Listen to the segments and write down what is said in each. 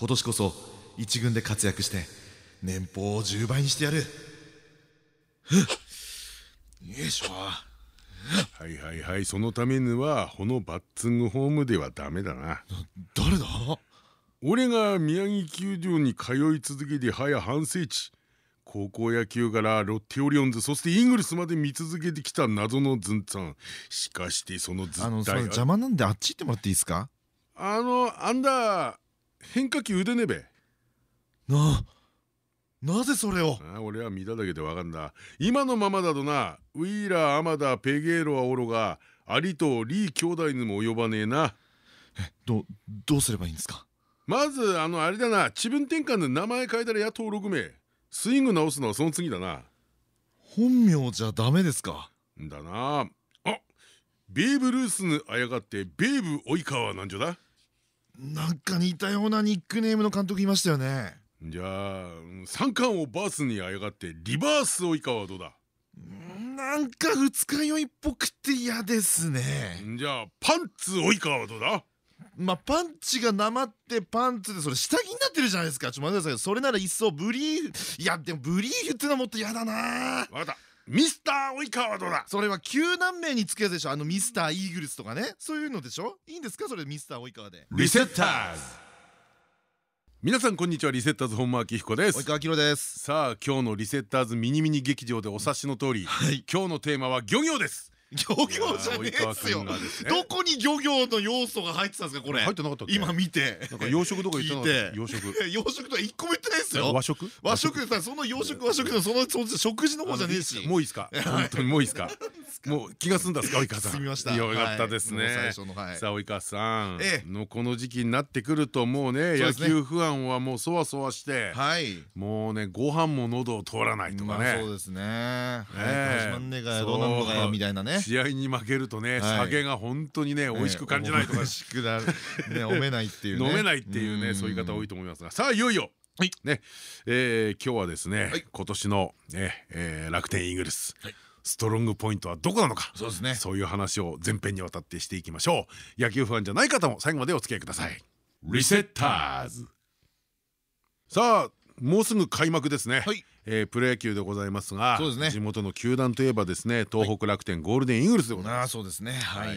今年こそ一軍で活躍して年俸を10倍にしてやる。よいしょ。はいはいはい。そのためにはこのバッツングホームではダメだな。誰だ？俺が宮城球場に通い続けて早半世紀。高校野球からロッテオリオンズそしてイーグルスまで見続けてきた謎のズンツァンしかしてそのずあのそれ邪魔なんであっち行ってもらっていいですか？あのあんだ変化球腕ねべ。ななぜそれを？あ俺は見ただけでわかんだ。今のままだとなウィーラーアマダペゲーロはおろがアリとリー兄弟にも及ばねえな。えどどうすればいいんですか？まずあのあれだな。気分転換で名前変えたらやっと6名。スイング直すのはその次だな。本名じゃダメですか？だな。あベーブ・ルースにあやがってベーブ及川なんじゃだなんか似たようなニックネームの監督いましたよね。じゃあ三冠をバースにあやがってリバース及川はどうだ?なんか二日酔いっぽくて嫌ですね。じゃあパンツ及川はどうだ?まあパンチがなまってパンツでそれ下着になってるじゃないですか。ちょっと待ってくださいそれなら一層ブリーフ。いやでもブリーフってのはもっと嫌だな。わかったミスター及川はどうだ？それは球団名につけるでしょ。あのミスターイーグルスとかね。そういうのでしょ？いいんですか？それミスター及川で。リセッターズ。皆さんこんにちは。リセッターズ本間明彦です。及川明です。さあ今日のリセッターズミニミニ劇場でお察しの通り、はい。今日のテーマは漁業です漁業じゃねえっすよ。どこに漁業の要素が入ってたんですかこれ？入ってなかった今見て。なんか洋食とか言って洋食。洋食とか一個も言ってないですよ。和食？和食でさその洋食和食のそのその食事の方じゃねえし。もういいですか？本当にもういいですか？もう気が済んだですか？及川さん。済みました。いやよかったですね。はい。もう最初のはい。さあ及川さん。ええ。のこの時期になってくるともうね野球不安はもうそわそわしてはい。もうねご飯も喉を通らないとかまあそうねですね。試合に負けるとねはい。酒が本当にね美味しく感じないとか。飲めないっていうね。飲めないっていうね そういう方多いと思いますが。さあいよいよ。はい。ね。えー今日はですねはい。今年のねえー楽天イーグルス。はいストロングポイントはどこなのか。そうですね。そういう話を全編にわたってしていきましょう。野球ファンじゃない方も最後までお付き合いください。リセッターズ。さあもうすぐ開幕ですね、はい。えープロ野球でございますがそうですね。地元の球団といえばですね東北楽天ゴールデンイーグルスでございます。そうですね。はい。な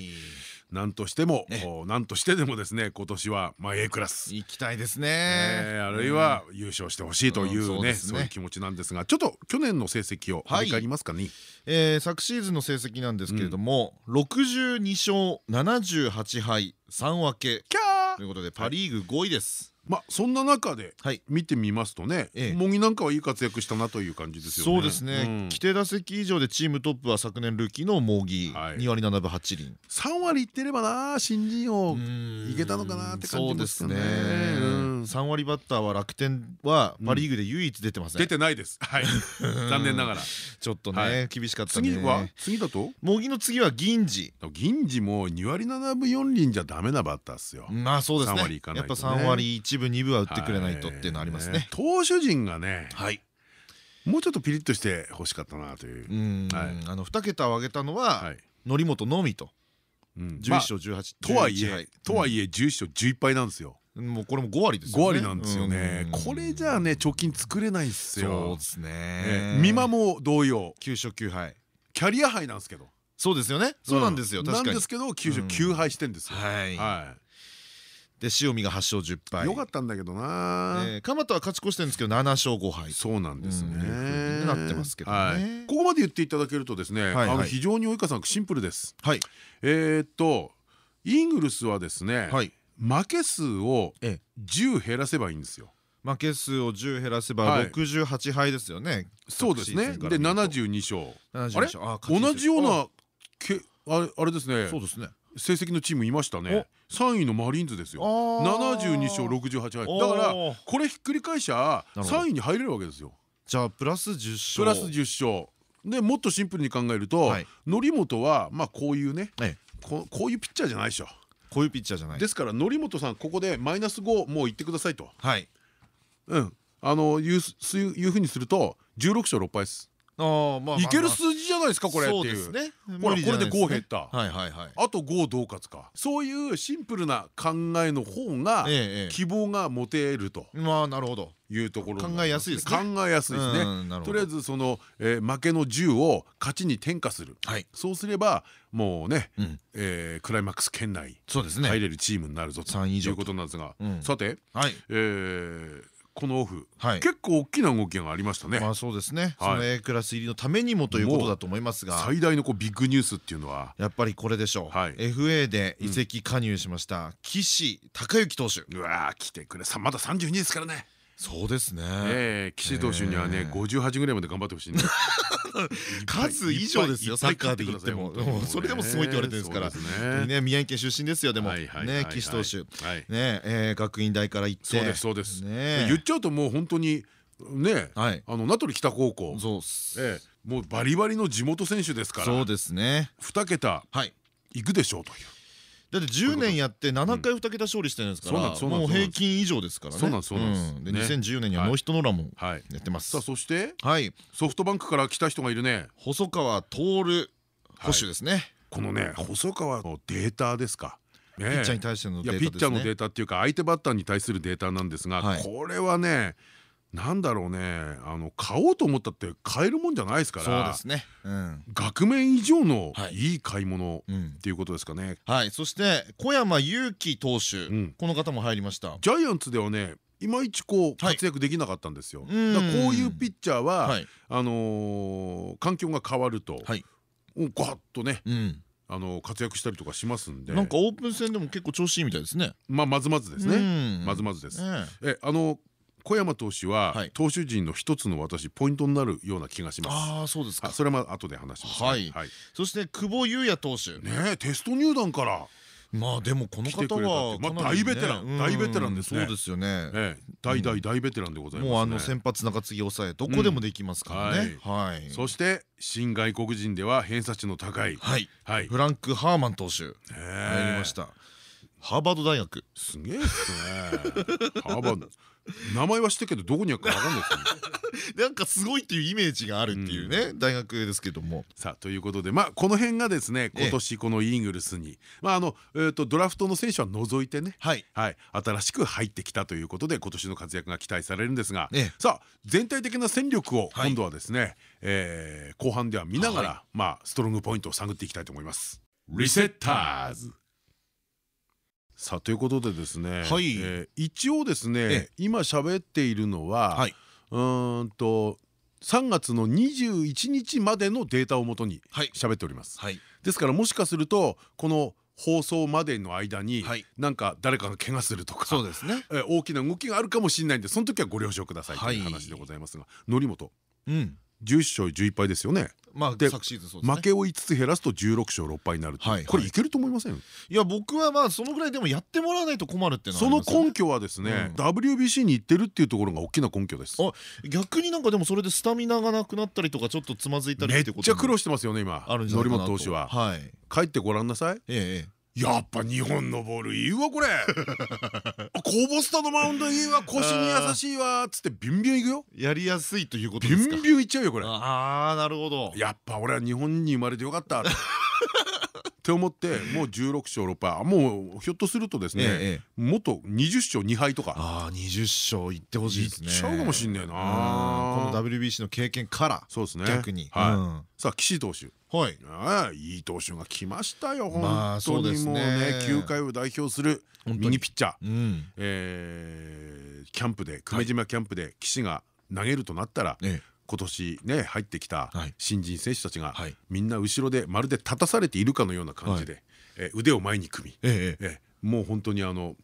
んとしてもねおなんとしてでもですね今年はまあ A クラス。行きたいですね。えーあるいは優勝してほしいというねそういう気持ちなんですがちょっと去年の成績を振り返りますかね。えー昨シーズンの成績なんですけれども62勝78敗3分け。キャー。ということでパ・リーグ5位です。まあそんな中ではい。見てみますとねええ。茂木なんかはいい活躍したなという感じですよね。そうですね。規定打席以上でチームトップは昨年ルーキーの茂木はい。2割7分8厘。3割いってればな新人王いいけたのかなって感じですかね。そうですね。うん。3割バッターは楽天はパ・リーグで唯一出てません。出てないです。はい。残念ながら。ちょっとはね厳しかったね。次は次だと？茂木の次は銀次。銀次も2割7分4厘じゃダメなバッターっすよ。まあそうです3ね割いかないやっぱとね3割1分2分は打ってくれないとっていうのありますね。投手陣がねはい。もうちょっとピリッとして欲しかったなという。あの2桁を上げたのははい。則本のみと。うん。11勝18とはい11えとはいえ11勝11敗なんですよ。うん。もうこれも5割です5よね。割なんですよね。うん。これじゃあね貯金作れないっすそうよですえねえ美馬も同様。9勝9敗。キャリアハイなんですけどそうですよね。そうなんですよ。う確かに。なんですけど9勝9敗してんですよ。はい。はで塩見が8勝10い敗。よかったんだけどな。えー蒲田は勝ち越してるんですけど7勝5敗。そうなんですね。なってますけどねはいここまで言っていただけるとですね非常に及川さんシンプルですはいえーっとイーグルスはですねはい負け数をええ10減らせばいいんですよ負け数を10減らせばはい68敗ですよねそうですねで昨シーズンから見ると72勝72あれ同じようあなけあれあれですね。そうですね。成績のチームいましたね。3位のマリーンズですよ。あー。72勝68敗。だからこれひっくり返しゃなるほど。3位に入れるわけですよ。じゃあプラス10勝。プラス10勝。でもっとシンプルに考えるとはい。則本はまあこういうねええ。ここういうピッチャーじゃないでしょ。こういうピッチャーじゃない。ですから則本さんここでマイナス5もういってくださいと。はい。うん。あのいうすいうふうにすると16勝6敗ですあーまあいけるす数字じゃないですかこれっていう。ね。ほらこれで5減った。はいはいはい。あと5どう勝つか。そういうシンプルな考えの方が希望が持てると。まあなるほど。いうところ考えやすいですね。考えやすいですね。とりあえずその、えー負けの10を勝ちに転嫁する。はい。そうすればもうね、うん。えークライマックス圏内そうですね。入れるチームになるぞと3位以上いうことなんですが、うん。さて、はい。えーこのオフ、はい。結構大きな動きがありましたね。まあそうですね。そはい。の A クラス入りのためにもということだと思いますが。最大のこうビッグニュースっていうのは。やっぱりこれでしょう、はい。FA で移籍加入しました。岸孝之投手。うわー来てくれ。さまだ32ですからね。そうですね。ええ岸投手にはねええ。58ぐらいまで頑張ってほしいね。数以上ですよサッカーで言っても。それでもすごいって言われてるんですから。ね。ね宮城県出身ですよでも。ねはい岸投手はい。ねえー学院大から行って。そうですそうです。ね言っちゃうともう本当にね、はい。あの名取北高校、そうええもうバリバリの地元選手ですから、そうですね。二桁。はい。いくでしょうという。だって10年やって7回2桁勝利してるんですからもう平均以上ですからね。そうなんですそうなんです。ん。でね。2010年にはノーヒットノーランもはい。やってます。さあそして？はい。ソフトバンクから来た人がいるね。細川徹捕手ですね。このね細川のデータですか。ピピッチャーに対してのいデータピッチャーのデねータっていうか相手バッターに対するデータなんですが、はい。これはねなんだろうね。あの買おうと思ったって買えるもんじゃないですから。そうですね。うん。額面以上のはい。いい買い物うん。っていうことですかね。はい。そして小山裕貴投手。ん。この方も入りました。ジャイアンツではねいまいちこうはい。活躍できなかったんですよ。うん。だからこういうピッチャーは、はい。あのー環境が変わると、はい。ガッとね、うん。あのー活躍したりとかしますんで。なんかオープン戦でも結構調子いいみたいですね。まあまずまずですうねん。まずまずです。え。えあの小山投手は、はい。投手陣の一つの私ポイントになるような気がします。ああそうですか。あそれはまあ後で話しますね、はい。そして久保優也投手。ねえテスト入団から、まあでもこの方れたってまあ大ベテランうん。大ベテランですね。そうですよね。ええ、大大大ベテランでございますね。もうあの先発中継ぎ抑えどこでもできますからね。はい。そして新外国人では偏差値の高い、はい。はい、フランク・ハーマン投手。入入りました。ハーバード大学。すげえっすね。ハーバード 名前は知ってるけどどこにあるかわかんないですね。なんかすごいっていうイメージがあるっていうね大学ですけども。さあということでまあこの辺がですね今年このイーグルスにまああのえーとドラフトの選手は除いてねはい。はい、新しく入ってきたということで今年の活躍が期待されるんですが、ええ。さあ全体的な戦力をはい。今度はですね、えー後半では見ながら、はまあストロングポイントを探っていきたいと思います。リセッターズさあということでですね、はい。えー一応ですね、ええ。今喋っているのは、はい。うーんと3月の21日までのデータをもとにはい。喋っております。はい。ですからもしかするとこの放送までの間に、はい。なんか誰かが怪我するとかそうですね。えー大きな動きがあるかもしれないんでその時はご了承くださいというはい。話でございますが則本。うん11勝11敗ですよね。まあで昨シーズンそうですね。負けを5つ減らすと16勝6敗になるはいこれいけると思いません？いや僕はまあそのぐらいでもやってもらわないと困るってその根拠はですねうん。WBC に行ってるっていうところが大きな根拠です。あ逆になんかでもそれでスタミナがなくなったりとかちょっとつまずいたりめっってことちゃ苦労してますよね今則本投手ははい帰ってごらんなさいえええやっぱ日本のボールいいわこれ。コボスタのマウンドいいわ腰に優しいわっつってビュンビュンいくよ。えやりやすいということビですか。ュンビュンいっちゃうよこれ。ああなるほど。やっぱ俺は日本に生まれてよかった って思ってもう16勝6敗。あもうひょっとするとですね、ええもっと20勝2敗とか。ああ20勝いってほしいですね。いっちゃうかもしんねえな。うん。この WBC の経験からそうですね。逆に。さあ岸投手。はい。ああいい投手が来ましたよまあ本当にもうね球界を代表するミニピッチャー、うん。えーキャンプで久米島キャンプで岸が投げるとなったら、ええ今年ね入ってきたはい。新人選手たちがはい。みんな後ろでまるで立たされているかのような感じで、えー腕を前に組み、えええもう本当にあの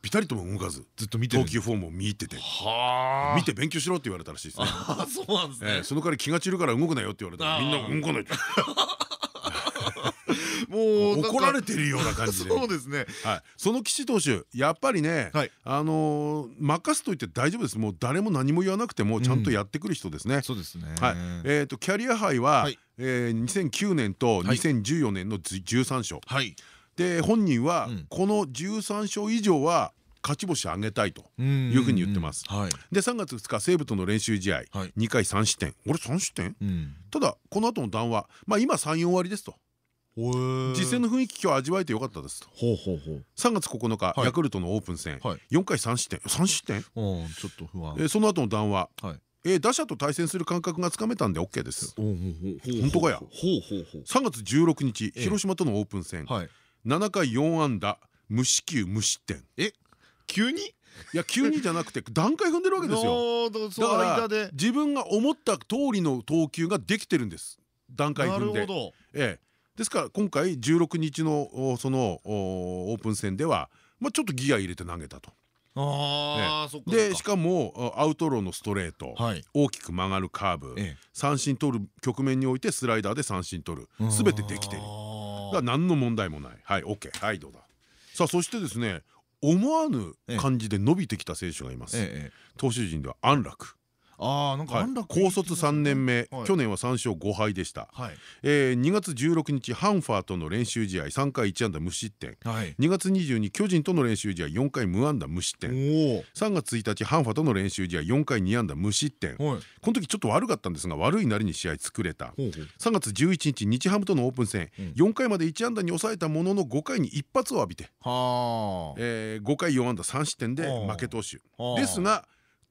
ピタリとも動かずずっと見てる。投球フォームを見入ってては見て勉強しろって言われたらしいですね。あそうなんですね。えーその代わり気が散るから動くなよって言われたらみんなが動かない。ともう怒られてるような感じで。そうですね。はい、その岸投手やっぱりね、はい。あのー任すと言って大丈夫です。もう誰も何も言わなくてもちゃんとやってくる人ですね。そうですね。はい。えー、とキャリアハイは、はい。えー2009年とはい。2014年の13勝、はい。で本人はうん。この13勝以上は勝ち星上げたいと。いいうふうに言ってます。はい。で3月2日西武との練習試合、はい。2回3失点。俺3失点？うん。ただこの後の談話。まあ今34割ですと実戦の雰囲気今日味わえてよかったです。とほうほうほう。3月9日、はい。ヤクルトのオープン戦、はい。4回3失点。3失点、うんちょっと不安。えーその後の談話、はい。えー打者と対戦する感覚がつかめたんで OK です。本当かや？ほうほうほう。3月16日ええ。広島とのオープン戦、はい。7回4安打無四球無失点。え？急に？いや急にじゃなくて 段階踏んでるわけですよ。だだから自分が思った通りの投球ができてるんです。段階な踏んで。ええですから今回16日のおそのおオープン戦ではまあちょっとギア入れて投げたと。でしかもアウトローのストレート。はい。大きく曲がるカーブ。え三振取る局面においてスライダーで三振取る。え全てできている。だ何の問題もない。はい OK はいどうだ。さあそしてですね思わぬ感じで伸びてきた選手がいます。ええ。投手陣では安楽ああなんか高卒3年目はい。去年は3勝5敗でした。はい。えー2月16日ハンファーとの練習試合3回1安打無失点。はい。2月22巨人との練習試合4回無安打無失点。お3月1日ハンファとの練習試合4回2安打無失点。この時ちょっと悪かったんですが悪いなりに試合作れた。ほうほう。3月11日日ハムとのオープン戦。うん。4回まで1安打に抑えたものの5回に一発を浴びて、はあ。えー5回4安打3失点で負け投手。はあ。ですが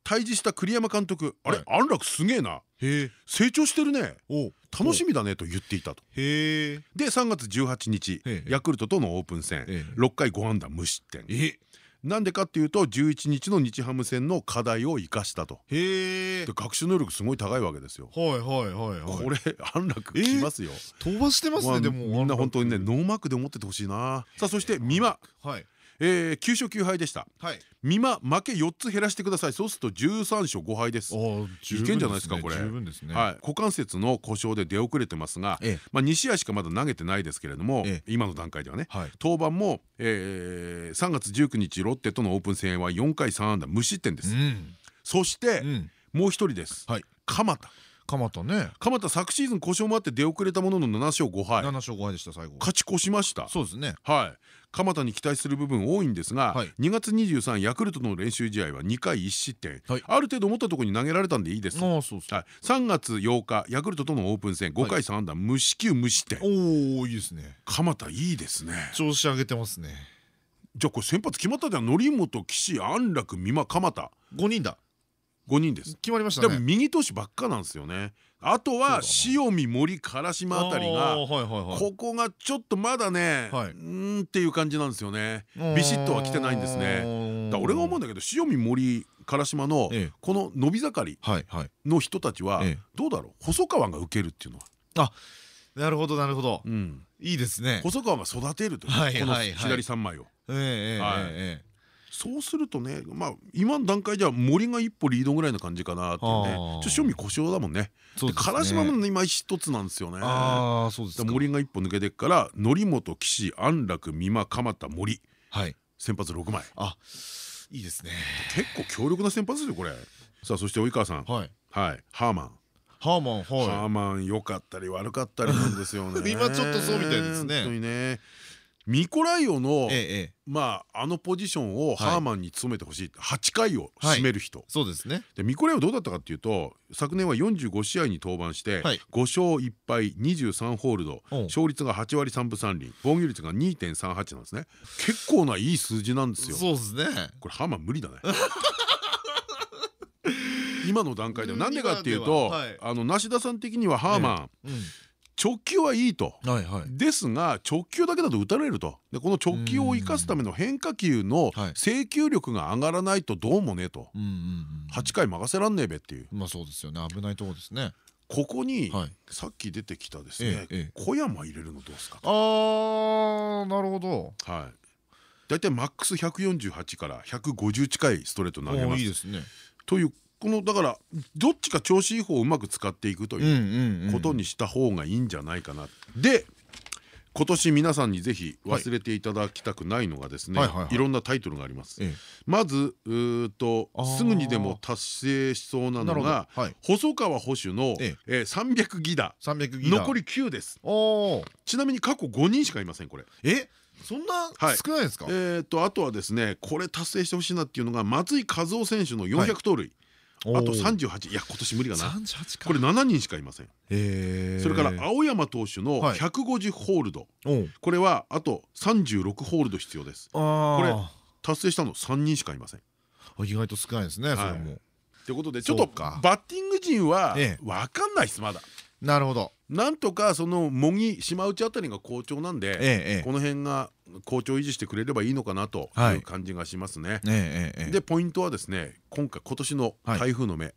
対峙した栗山監督。あれはい。安楽すげえな。成長してるね。お楽しみだねと言っていたと。で3月18日ええ。ヤクルトとのオープン戦ええ。6回5安打無失点。えなんでかっていうと11日の日ハム戦の課題を生かしたと。へえ。で学習能力すごい高いわけですよ。はいはいはいはい。これ安楽きますよ。飛ばしてますまあねでも。みんな本当にね安ノーマークで思っててほしいな。さあそして美馬、楽はいえー、9勝9敗でした。はい美馬負け4つ減らしてください。そうすると13勝5敗です。ああいけんじゃないですかこれ十分ですねはい、股関節の故障で出遅れてますが、ええまあ2試合しかまだ投げてないですけれども、ええ今の段階ではね、はい登板も、えー、3月19日ロッテとのオープン戦は4回3安打無失点です。うんそして、うんもう一人です。はい鎌田。蒲田ね鎌田昨シーズン故障もあって出遅れたものの7勝5敗、七勝五敗でした最後勝ち越しました。そうですねはい。鎌田に期待する部分多いんですが、はい。2月23ヤクルトの練習試合は2回1失点、はい。ある程度思ったところに投げられたんでいいです。ああそうそうはい、3月8日ヤクルトとのオープン戦5回3安打無四球無失点。おおいいですね。鎌田いいですね。調子上げてますね。じゃあこれ先発決まったじゃん。則本岸安楽美馬鎌田。五人だ5人です。決まりましたでもね右投手ばっかなんですよね。あとは塩見森唐島あたりがここがちょっとまだね、はい。うーんっていう感じなんですよね。ビシッとは来てないんですね。だから俺が思うんだけど塩見森唐島のええ。この伸び盛りの人たちはええ。どうだろう？細川が受けるっていうのは、なるほどなるほど。うん、いいですね。細川が育てるというこの左3枚を。ええええそうするとねまあ今の段階じゃ森が一歩リードぐらいな感じかなっていうね。ちょっと塩見故障だもんね。そうで唐島も今一つなんですよね。森が一歩抜けてっから則本岸安楽美馬鎌田森。はい。先発6枚。あいいですね。結構強力な先発ですよこれ。さあそして及川さん。はい。はい。ハーマン。ハーマンハはーマン良かったり悪かったりなんですよね。今ちょっとそうみたいですね。本当にね。ミコライオのまああのポジションをハーマンに務めてほしい8回を占める人。そうですね。でミコライオどうだったかっていうと昨年は45試合に登板してはい。5勝1敗23ホールド勝率が8割3分3厘防御率が2.38なんですね。結構ないい数字なんですよ。そうですね。これハーマン無理だね。今の段階では。なんでかっていう今とあの梨田さん的にはハーマンうん直球はいいと。はいはい。ですが直球だけだと打たれると。でこの直球を生かすための変化球のはい。制球力が上がらないとどうもねと。うんうんうん8回任せらんねえべっていう。まあそうですよね。危ないとこですね。ここにはい。さっき出てきたですねええええ。小山入れるのどうですかあーなるほど。はい。大体マックス148から150近いストレート投げおます。ーいいですね。というこのだからどっちか調子いい方をうまく使っていくとうんいううん。ことにした方がいいんじゃないかな。で今年皆さんにぜひ忘れていただきたくないのがですねいろんなタイトルがあります。まずうとすぐにでも達成しそうなのが細川保守の300ギダ。残り9です。ちなみに過去5人しかいませんこれ。え？そんな少ないですか？えっとあとはですねこれ達成してほしいなっていうのが松井和夫選手の400盗塁あと38いや今年無理かな。これ7人しかいません。それから青山投手の150ホールド。これはあと36ホールド必要です。これ達成したの3人しかいません。意外と少ないですねそれも。ということでちょっとバッティング陣は分かんないですまだ。なるほど。なんとかその茂木島内あたりが好調なんでこの辺が好調維持してくれればいいのかなという感じがしますね。でポイントはですね今回今年の台風の目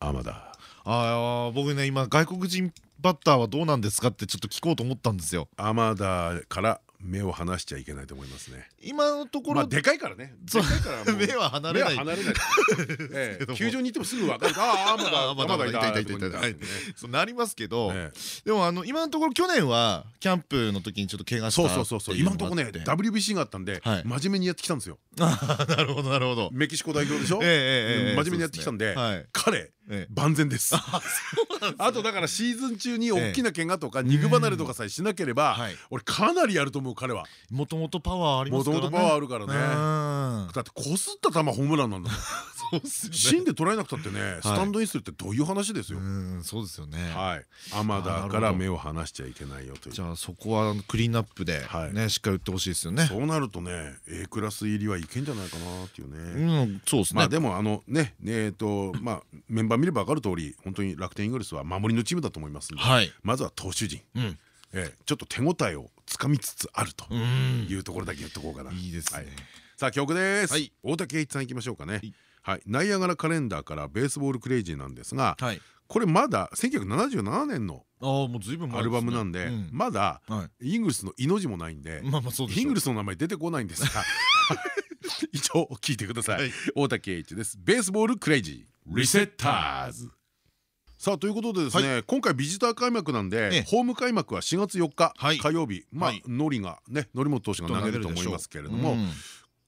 天田。あ僕ね今外国人バッターはどうなんですかってちょっと聞こうと思ったんですよ。アマダから目を離しちゃいけないと思いますね。今のところでかいからね。でかいから 目は離れない。離れない。球場に行ってもすぐ分かる。あ あまだまだいたいたいたいた。そうなりますけど、でもあの今のところ去年はキャンプの時にちょっと怪我した。そうそうそうそう。今のところね WBC があったんで真面目にやってきたんですよ。なるほどなるほど。メキシコ代表でしょ？真面目にやってきたんで彼万全です。あとだからシーズン中に大きな怪我とか肉離れとかさえしなければ俺かなりやると思う彼は。もともとパワーありますからね。もともとパワーあるからね。だってこすった球ホームランなんだ。芯で捉えなくたってねスタンドインするってどういう話ですよ。そうですよね。はい。天田から目を離しちゃいけないよという。じゃあそこはクリーンナップでねしっかり打ってほしいですよね。そうなるとね A クラス入りはいけんじゃないかなっていうね。うんそうですね。まあでもあのねえっとまあメンバー見れば分かる通り本当に楽天イーグルスは守りのチームだと思いますのでまずは投手陣。えちょっと手応えをつかみつつあるというところだけ言っとこうかな。いいですね。さあ曲です。大竹栄一さんいきましょうかね。はい、ナイアガラカレンダーからベースボールクレイジーなんですが、はい、これまだ1977年のアルバムなんでまだイングルスの「いの字」もないんでイングルスの名前出てこないんですが 一応聞いてください。大竹栄一です。ベースボールクレイジー。リセッターズ。さあということでですね今回ビジター開幕なんでホーム開幕は4月4日火曜日。まあノリがね則本投手が投げると思いますけれども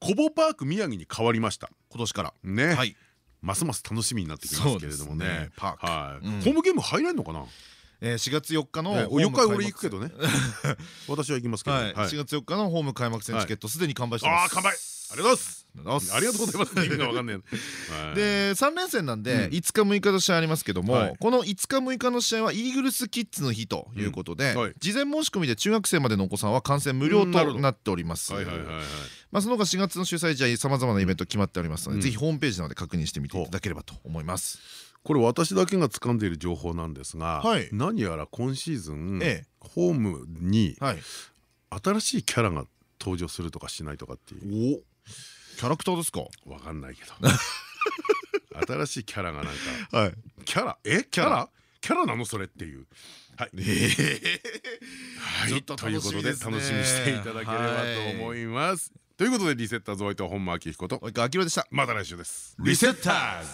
コボパーク宮城に変わりました。今年から。ね。ますます楽しみになってきますけれどもね。ホームゲーム入れんのかな？え4月4日の4日俺行くけどね。私は行きますけど。4月4日のホーム開幕戦チケットすでに完売してます。あ完売ありがとうございます。ありがとうございます。意味がわかんな。い。で3連戦なんで5日6日の試合ありますけどもこの5日6日の試合はイーグルスキッズの日ということで事前申し込みで中学生までのお子さんは観戦無料となっております。まあその他4月の主催試合さまざまなイベント決まっておりますのでぜひホームページなどで確認してみていただければと思います。これ私だけが掴んでいる情報なんですが何やら今シーズンホームに新しいキャラが登場するとかしないとかっていうキャラクターですか？わかんないけど。新しいキャラがなんか、はい、キャラ？え？キャラ？キャラ。なのそれっていう。はい、はい、ということで楽しみにしていただければと思います。ということでリセッターズお相手は本間明彦と及川明でした。また来週です。リセッターズ